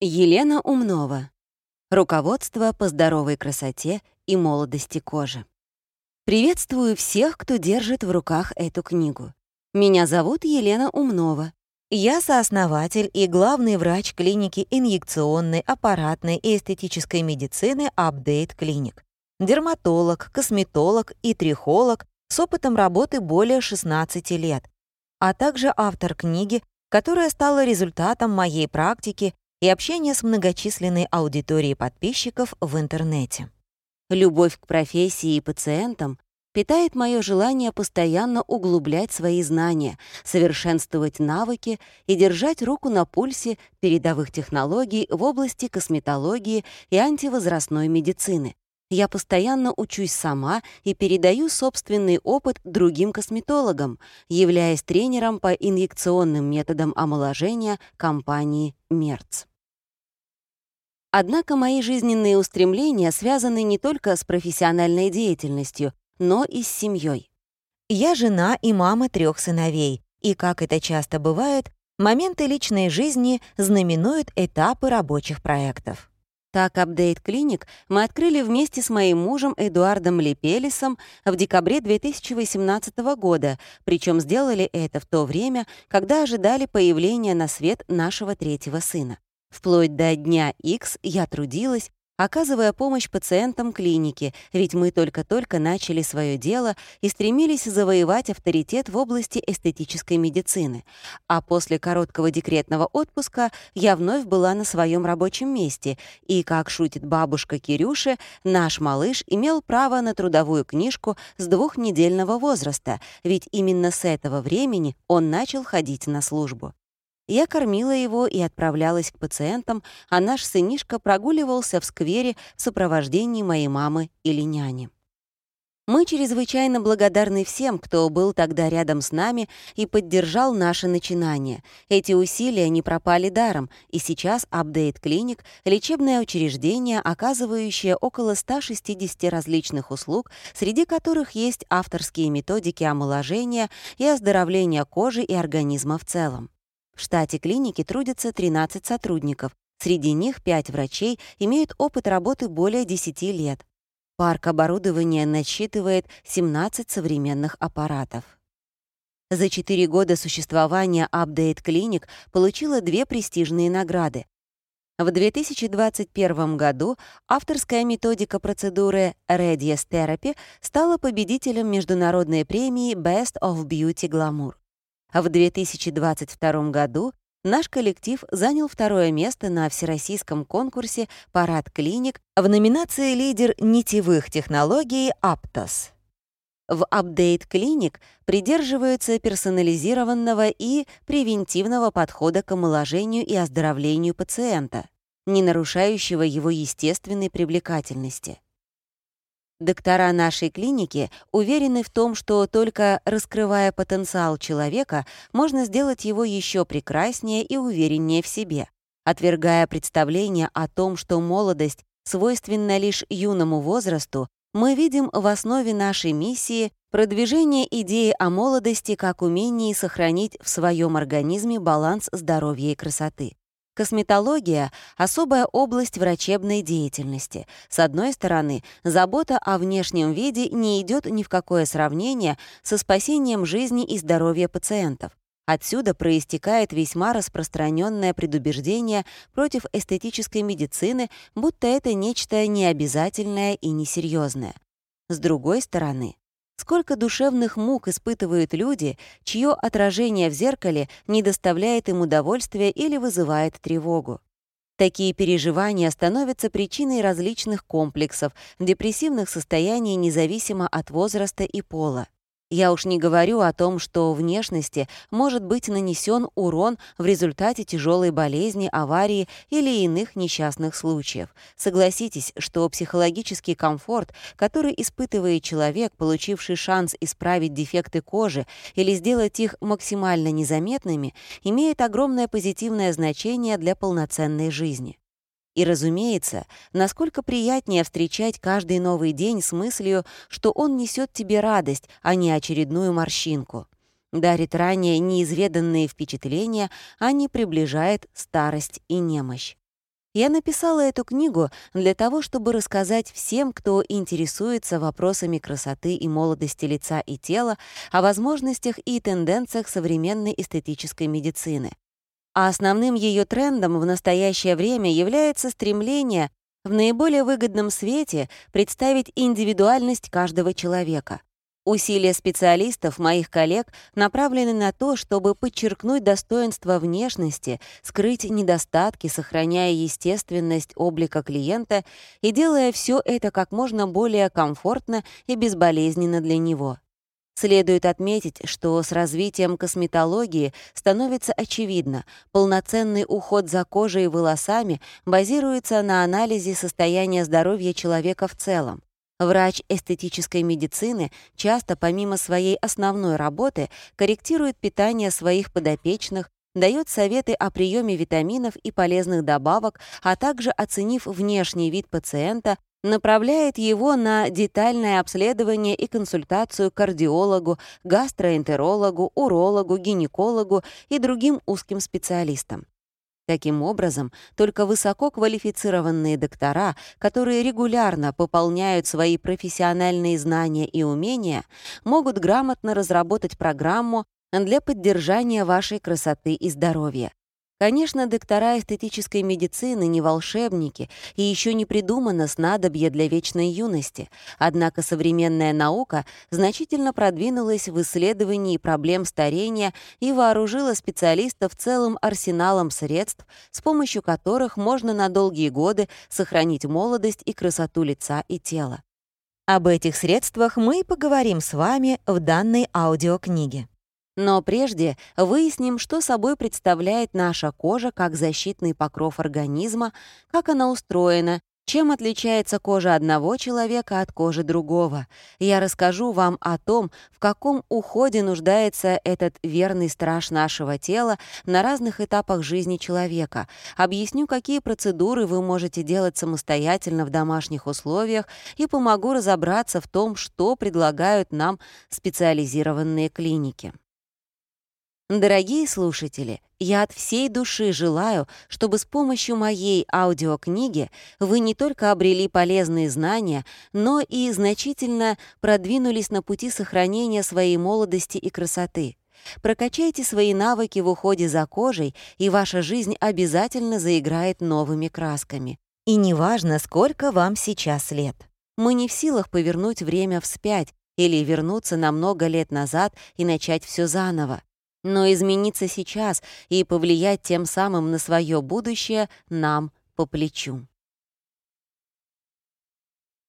Елена Умнова. Руководство по здоровой красоте и молодости кожи. Приветствую всех, кто держит в руках эту книгу. Меня зовут Елена Умнова. Я сооснователь и главный врач клиники инъекционной, аппаратной и эстетической медицины Update Clinic. Дерматолог, косметолог и трихолог с опытом работы более 16 лет, а также автор книги, которая стала результатом моей практики и общение с многочисленной аудиторией подписчиков в интернете. Любовь к профессии и пациентам питает мое желание постоянно углублять свои знания, совершенствовать навыки и держать руку на пульсе передовых технологий в области косметологии и антивозрастной медицины. Я постоянно учусь сама и передаю собственный опыт другим косметологам, являясь тренером по инъекционным методам омоложения компании «Мерц». Однако мои жизненные устремления связаны не только с профессиональной деятельностью, но и с семьей. Я жена и мама трех сыновей, и, как это часто бывает, моменты личной жизни знаменуют этапы рабочих проектов. Так, Update Clinic мы открыли вместе с моим мужем Эдуардом Лепелисом в декабре 2018 года, причем сделали это в то время, когда ожидали появления на свет нашего третьего сына. Вплоть до дня X я трудилась, оказывая помощь пациентам клиники, ведь мы только-только начали свое дело и стремились завоевать авторитет в области эстетической медицины. А после короткого декретного отпуска я вновь была на своем рабочем месте, и, как шутит бабушка Кирюша, наш малыш имел право на трудовую книжку с двухнедельного возраста, ведь именно с этого времени он начал ходить на службу. Я кормила его и отправлялась к пациентам, а наш сынишка прогуливался в сквере в сопровождении моей мамы или няни. Мы чрезвычайно благодарны всем, кто был тогда рядом с нами и поддержал наше начинание. Эти усилия не пропали даром, и сейчас Update Clinic — лечебное учреждение, оказывающее около 160 различных услуг, среди которых есть авторские методики омоложения и оздоровления кожи и организма в целом. В штате клиники трудятся 13 сотрудников, среди них 5 врачей имеют опыт работы более 10 лет. Парк оборудования насчитывает 17 современных аппаратов. За 4 года существования Update Clinic получила две престижные награды. В 2021 году авторская методика процедуры Radius Therapy стала победителем международной премии Best of Beauty Glamour. В 2022 году наш коллектив занял второе место на всероссийском конкурсе «Парад клиник» в номинации «Лидер нитевых технологий Aptos. В Update Clinic придерживаются персонализированного и превентивного подхода к омоложению и оздоровлению пациента, не нарушающего его естественной привлекательности. Доктора нашей клиники уверены в том, что только раскрывая потенциал человека, можно сделать его еще прекраснее и увереннее в себе, отвергая представление о том, что молодость свойственна лишь юному возрасту, мы видим в основе нашей миссии продвижение идеи о молодости как умении сохранить в своем организме баланс здоровья и красоты. Косметология — особая область врачебной деятельности. С одной стороны, забота о внешнем виде не идет ни в какое сравнение со спасением жизни и здоровья пациентов. Отсюда проистекает весьма распространенное предубеждение против эстетической медицины, будто это нечто необязательное и несерьезное. С другой стороны, Сколько душевных мук испытывают люди, чье отражение в зеркале не доставляет им удовольствия или вызывает тревогу. Такие переживания становятся причиной различных комплексов, депрессивных состояний независимо от возраста и пола. Я уж не говорю о том, что внешности может быть нанесен урон в результате тяжелой болезни, аварии или иных несчастных случаев. Согласитесь, что психологический комфорт, который испытывает человек, получивший шанс исправить дефекты кожи или сделать их максимально незаметными, имеет огромное позитивное значение для полноценной жизни. И, разумеется, насколько приятнее встречать каждый новый день с мыслью, что он несет тебе радость, а не очередную морщинку. Дарит ранее неизведанные впечатления, а не приближает старость и немощь. Я написала эту книгу для того, чтобы рассказать всем, кто интересуется вопросами красоты и молодости лица и тела, о возможностях и тенденциях современной эстетической медицины. А основным ее трендом в настоящее время является стремление в наиболее выгодном свете представить индивидуальность каждого человека. Усилия специалистов, моих коллег, направлены на то, чтобы подчеркнуть достоинство внешности, скрыть недостатки, сохраняя естественность облика клиента и делая все это как можно более комфортно и безболезненно для него. Следует отметить, что с развитием косметологии становится очевидно, полноценный уход за кожей и волосами базируется на анализе состояния здоровья человека в целом. Врач эстетической медицины часто, помимо своей основной работы, корректирует питание своих подопечных, дает советы о приеме витаминов и полезных добавок, а также, оценив внешний вид пациента, направляет его на детальное обследование и консультацию кардиологу, гастроэнтерологу, урологу, гинекологу и другим узким специалистам. Таким образом, только высококвалифицированные доктора, которые регулярно пополняют свои профессиональные знания и умения, могут грамотно разработать программу для поддержания вашей красоты и здоровья. Конечно, доктора эстетической медицины не волшебники, и еще не придумано снадобье для вечной юности. Однако современная наука значительно продвинулась в исследовании проблем старения и вооружила специалистов целым арсеналом средств, с помощью которых можно на долгие годы сохранить молодость и красоту лица и тела. Об этих средствах мы и поговорим с вами в данной аудиокниге. Но прежде выясним, что собой представляет наша кожа как защитный покров организма, как она устроена, чем отличается кожа одного человека от кожи другого. Я расскажу вам о том, в каком уходе нуждается этот верный страж нашего тела на разных этапах жизни человека. Объясню, какие процедуры вы можете делать самостоятельно в домашних условиях и помогу разобраться в том, что предлагают нам специализированные клиники. Дорогие слушатели, я от всей души желаю, чтобы с помощью моей аудиокниги вы не только обрели полезные знания, но и значительно продвинулись на пути сохранения своей молодости и красоты. Прокачайте свои навыки в уходе за кожей, и ваша жизнь обязательно заиграет новыми красками. И неважно, сколько вам сейчас лет. Мы не в силах повернуть время вспять или вернуться на много лет назад и начать все заново. Но измениться сейчас и повлиять тем самым на свое будущее нам по плечу.